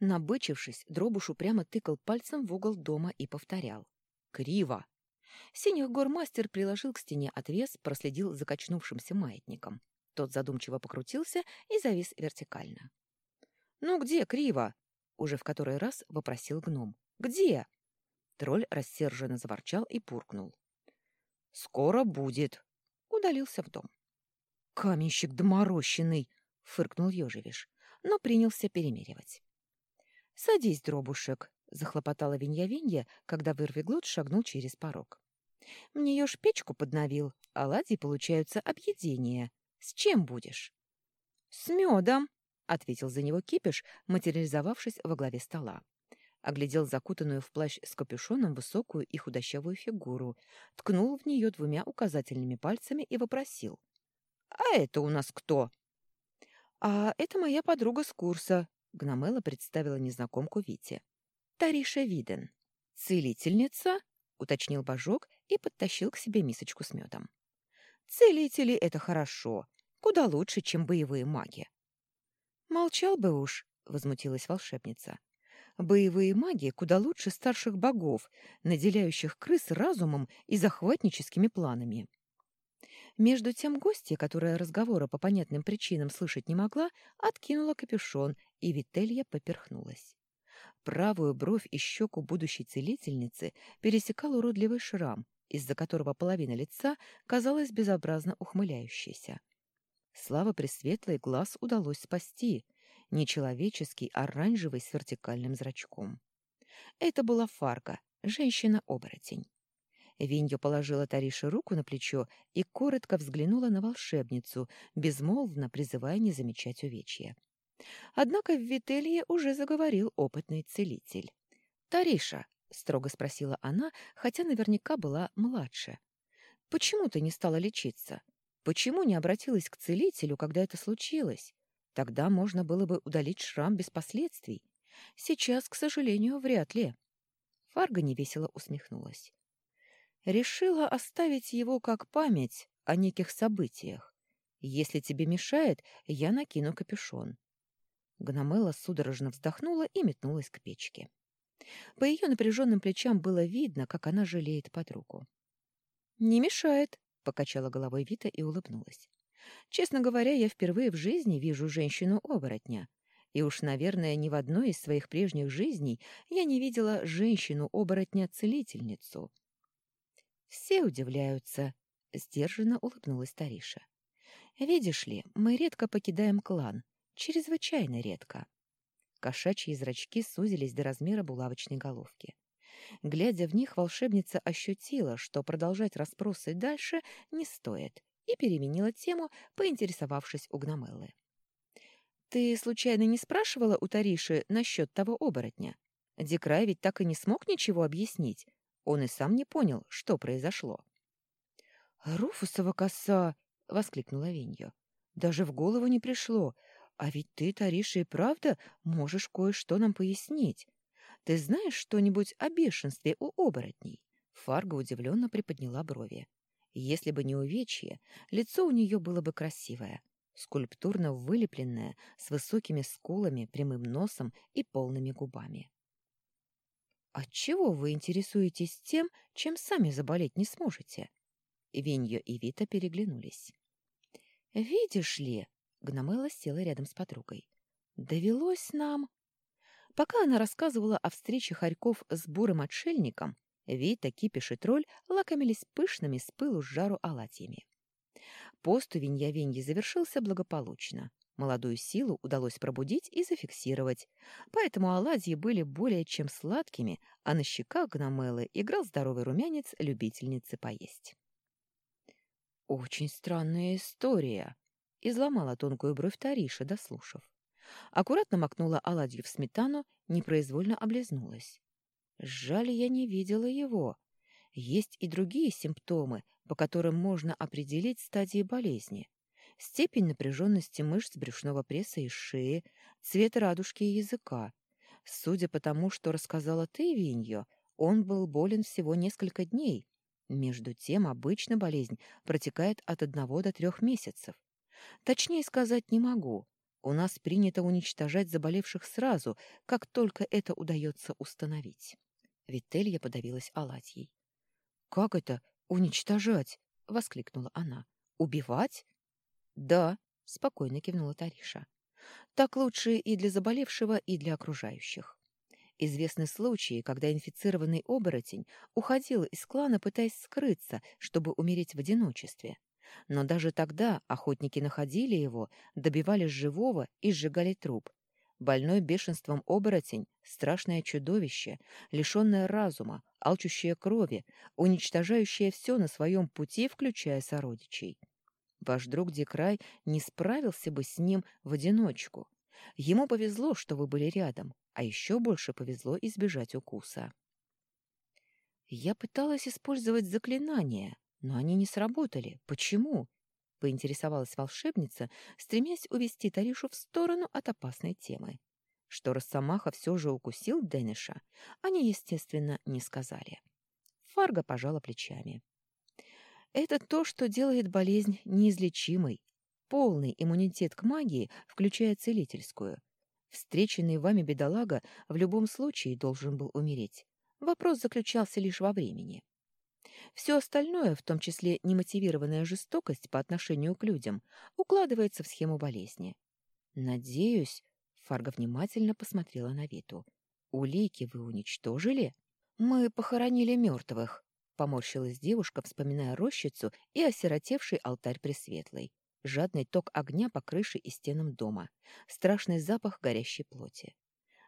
Набычившись, Дробуш упрямо тыкал пальцем в угол дома и повторял. «Криво!» Синих гормастер приложил к стене отвес, проследил за качнувшимся маятником. Тот задумчиво покрутился и завис вертикально. «Ну где криво?» — уже в который раз вопросил гном. «Где?» Тролль рассерженно заворчал и пуркнул. «Скоро будет!» — удалился в дом. «Каменщик доморощенный!» — фыркнул Ёжевиш, но принялся перемеривать. «Садись, дробушек!» — захлопотала Винья-Винья, когда вырвиглот шагнул через порог. «Мне еж печку подновил, оладьи получаются объедения. С чем будешь?» «С медом!» — ответил за него кипиш, материализовавшись во главе стола. Оглядел закутанную в плащ с капюшоном высокую и худощавую фигуру, ткнул в нее двумя указательными пальцами и вопросил. «А это у нас кто?» «А это моя подруга с курса», — Гномела представила незнакомку Вите. «Тариша Виден». «Целительница?» — уточнил Божок и подтащил к себе мисочку с медом. «Целители — это хорошо. Куда лучше, чем боевые маги». «Молчал бы уж», — возмутилась волшебница. «Боевые маги куда лучше старших богов, наделяющих крыс разумом и захватническими планами». Между тем гостья, которая разговора по понятным причинам слышать не могла, откинула капюшон, и Вителья поперхнулась. Правую бровь и щеку будущей целительницы пересекал уродливый шрам, из-за которого половина лица казалась безобразно ухмыляющейся. Слава Пресветлой глаз удалось спасти, нечеловеческий оранжевый с вертикальным зрачком. Это была Фарга, женщина-оборотень. Винья положила Тарише руку на плечо и коротко взглянула на волшебницу, безмолвно призывая не замечать увечья. Однако в Вителье уже заговорил опытный целитель. «Тариша», — строго спросила она, хотя наверняка была младше, — «почему ты не стала лечиться? Почему не обратилась к целителю, когда это случилось? Тогда можно было бы удалить шрам без последствий. Сейчас, к сожалению, вряд ли». Фарга невесело усмехнулась. Решила оставить его как память о неких событиях. Если тебе мешает, я накину капюшон. Гномела судорожно вздохнула и метнулась к печке. По ее напряженным плечам было видно, как она жалеет подругу. «Не мешает», — покачала головой Вита и улыбнулась. «Честно говоря, я впервые в жизни вижу женщину-оборотня. И уж, наверное, ни в одной из своих прежних жизней я не видела женщину-оборотня-целительницу. Все удивляются, — сдержанно улыбнулась Тариша. Видишь ли, мы редко покидаем клан, чрезвычайно редко. Кошачьи зрачки сузились до размера булавочной головки. Глядя в них, волшебница ощутила, что продолжать расспросы дальше не стоит, и переменила тему, поинтересовавшись у Гномеллы. «Ты случайно не спрашивала у Тариши насчет того оборотня? Дикрай ведь так и не смог ничего объяснить, он и сам не понял, что произошло. «Руфусова коса!» — воскликнула Винья. «Даже в голову не пришло. А ведь ты, Тариша, и правда можешь кое-что нам пояснить. Ты знаешь что-нибудь о бешенстве у оборотней?» Фарго удивленно приподняла брови. Если бы не увечье, лицо у нее было бы красивое, скульптурно вылепленное, с высокими скулами, прямым носом и полными губами. «Отчего вы интересуетесь тем, чем сами заболеть не сможете?» Виньо и Вита переглянулись. «Видишь ли...» — Гномела села рядом с подругой. «Довелось нам...» Пока она рассказывала о встрече хорьков с бурым отшельником, Вита, Кипиш и Тролль лакомились пышными с пылу с жару оладьями. Пост у Винья-Виньи завершился благополучно. Молодую силу удалось пробудить и зафиксировать, поэтому оладьи были более чем сладкими, а на щеках гномелы играл здоровый румянец любительницы поесть. «Очень странная история», — изломала тонкую бровь Тариша, дослушав. Аккуратно макнула оладью в сметану, непроизвольно облизнулась. «Жаль, я не видела его. Есть и другие симптомы, по которым можно определить стадии болезни степень напряженности мышц брюшного пресса и шеи, цвет радужки и языка. Судя по тому, что рассказала ты, Виньо, он был болен всего несколько дней. Между тем, обычно болезнь протекает от одного до трех месяцев. Точнее сказать не могу. У нас принято уничтожать заболевших сразу, как только это удается установить. Вителья подавилась оладьей. «Как это уничтожать?» — воскликнула она. «Убивать?» «Да», — спокойно кивнула Тариша. «Так лучше и для заболевшего, и для окружающих. Известны случаи, когда инфицированный оборотень уходил из клана, пытаясь скрыться, чтобы умереть в одиночестве. Но даже тогда охотники находили его, добивали живого и сжигали труп. Больной бешенством оборотень — страшное чудовище, лишенное разума, алчущее крови, уничтожающее все на своем пути, включая сородичей. Ваш друг Дикрай не справился бы с ним в одиночку. Ему повезло, что вы были рядом, а еще больше повезло избежать укуса. Я пыталась использовать заклинания, но они не сработали. Почему? — поинтересовалась волшебница, стремясь увести Таришу в сторону от опасной темы. Что Росомаха все же укусил Дэниша, они, естественно, не сказали. Фарго пожала плечами. «Это то, что делает болезнь неизлечимой. Полный иммунитет к магии, включая целительскую. Встреченный вами бедолага в любом случае должен был умереть. Вопрос заключался лишь во времени. Все остальное, в том числе немотивированная жестокость по отношению к людям, укладывается в схему болезни. Надеюсь, Фарго внимательно посмотрела на Виту. Улики вы уничтожили? Мы похоронили мертвых, поморщилась девушка, вспоминая рощицу и осиротевший алтарь Пресветлый. Жадный ток огня по крыше и стенам дома, страшный запах горящей плоти.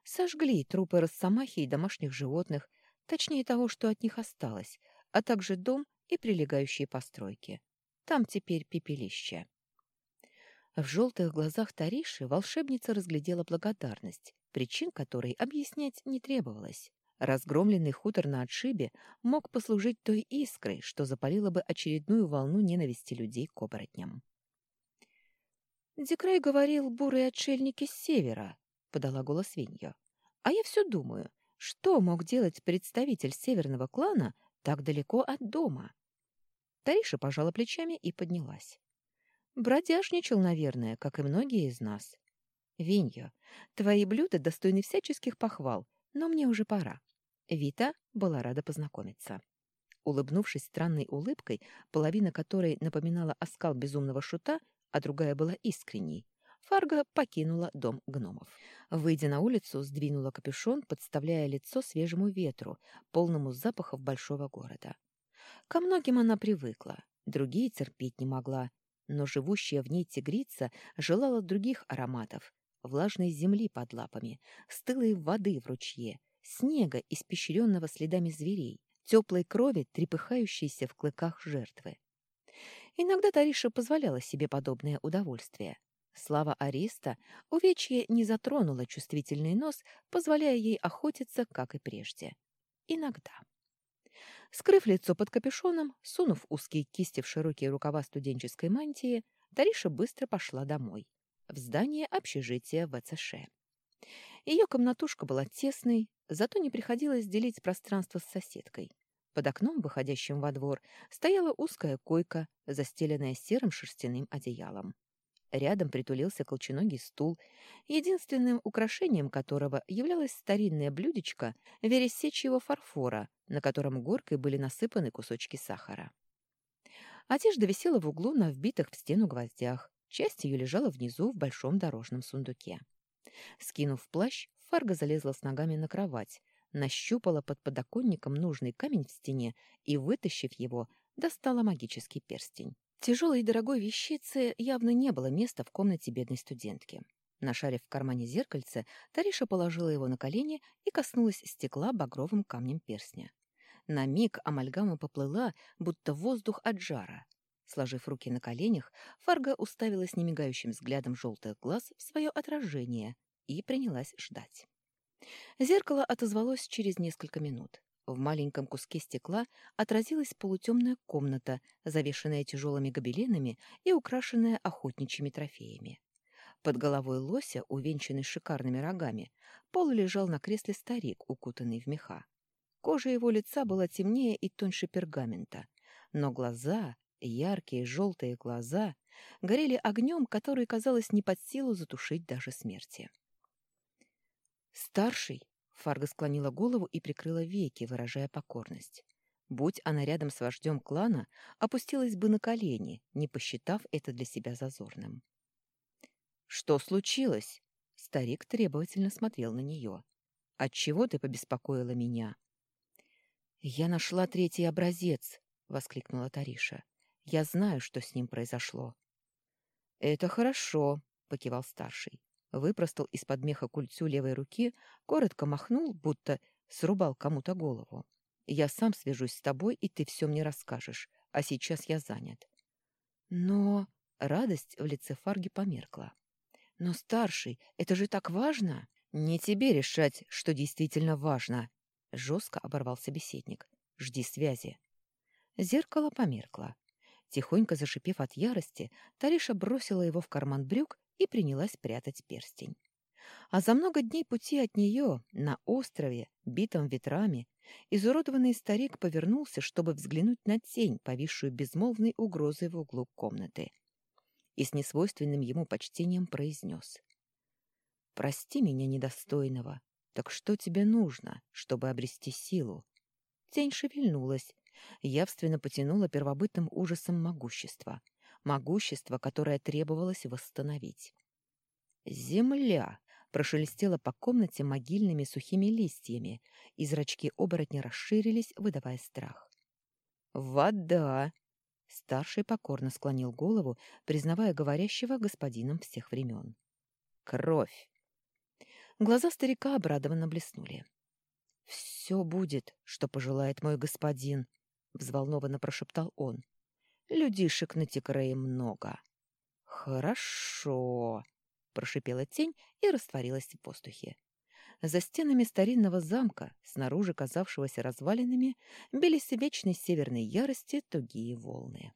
Сожгли трупы росомахи и домашних животных, точнее того, что от них осталось, а также дом и прилегающие постройки. Там теперь пепелище. В желтых глазах Тариши волшебница разглядела благодарность, причин которой объяснять не требовалось. Разгромленный хутор на отшибе мог послужить той искрой, что запалила бы очередную волну ненависти людей к оборотням. «Дикрай говорил, бурые отшельники с севера», — подала голос Винья. «А я все думаю, что мог делать представитель северного клана так далеко от дома. Тариша пожала плечами и поднялась. Бродяжничал, наверное, как и многие из нас. Винья, твои блюда достойны всяческих похвал, но мне уже пора. Вита была рада познакомиться. Улыбнувшись странной улыбкой, половина которой напоминала оскал безумного шута, а другая была искренней, Фарго покинула дом гномов. Выйдя на улицу, сдвинула капюшон, подставляя лицо свежему ветру, полному запахов большого города. Ко многим она привыкла, другие терпеть не могла, но живущая в ней тигрица желала других ароматов — влажной земли под лапами, стылой воды в ручье, снега, испещренного следами зверей, теплой крови, трепыхающейся в клыках жертвы. Иногда Тариша позволяла себе подобное удовольствие — Слава Ариста увечье не затронула чувствительный нос, позволяя ей охотиться, как и прежде. Иногда. Скрыв лицо под капюшоном, сунув узкие кисти в широкие рукава студенческой мантии, Тариша быстро пошла домой, в здание общежития ВЦШ. Ее комнатушка была тесной, зато не приходилось делить пространство с соседкой. Под окном, выходящим во двор, стояла узкая койка, застеленная серым шерстяным одеялом. Рядом притулился колченогий стул, единственным украшением которого являлось старинное блюдечко вересечьего фарфора, на котором горкой были насыпаны кусочки сахара. Одежда висела в углу на вбитых в стену гвоздях, часть ее лежала внизу в большом дорожном сундуке. Скинув плащ, Фарго залезла с ногами на кровать, нащупала под подоконником нужный камень в стене и, вытащив его, достала магический перстень. Тяжелой и дорогой вещицы явно не было места в комнате бедной студентки. Нашарив в кармане зеркальце, Тариша положила его на колени и коснулась стекла багровым камнем перстня. На миг амальгама поплыла, будто воздух от жара. Сложив руки на коленях, Фарго уставилась немигающим взглядом желтых глаз в свое отражение и принялась ждать. Зеркало отозвалось через несколько минут. В маленьком куске стекла отразилась полутемная комната, завешенная тяжелыми гобеленами и украшенная охотничьими трофеями. Под головой лося, увенчанный шикарными рогами, пол лежал на кресле старик, укутанный в меха. Кожа его лица была темнее и тоньше пергамента, но глаза, яркие желтые глаза, горели огнем, который, казалось, не под силу затушить даже смерти. «Старший!» — Фарга склонила голову и прикрыла веки, выражая покорность. Будь она рядом с вождем клана, опустилась бы на колени, не посчитав это для себя зазорным. «Что случилось?» — старик требовательно смотрел на нее. «Отчего ты побеспокоила меня?» «Я нашла третий образец», — воскликнула Тариша. «Я знаю, что с ним произошло». «Это хорошо», — покивал старший. Выпростал из-под меха культю левой руки, коротко махнул, будто срубал кому-то голову. «Я сам свяжусь с тобой, и ты все мне расскажешь, а сейчас я занят». «Но...» — радость в лице Фарги померкла. «Но, старший, это же так важно!» «Не тебе решать, что действительно важно!» — жестко оборвал собеседник. «Жди связи». Зеркало померкло. Тихонько зашипев от ярости, Тариша бросила его в карман брюк и принялась прятать перстень. А за много дней пути от нее, на острове, битом ветрами, изуродованный старик повернулся, чтобы взглянуть на тень, повисшую безмолвной угрозой в углу комнаты. И с несвойственным ему почтением произнес. «Прости меня, недостойного. Так что тебе нужно, чтобы обрести силу?» Тень шевельнулась, явственно потянула первобытным ужасом могущества. Могущество, которое требовалось восстановить. «Земля!» прошелестела по комнате могильными сухими листьями, и зрачки оборотня расширились, выдавая страх. «Вода!» Старший покорно склонил голову, признавая говорящего господином всех времен. «Кровь!» Глаза старика обрадованно блеснули. «Все будет, что пожелает мой господин», — взволнованно прошептал он. «Людишек на Тикрее много». «Хорошо», — прошипела тень и растворилась в воздухе. За стенами старинного замка, снаружи казавшегося развалинами, бились вечной северной ярости тугие волны.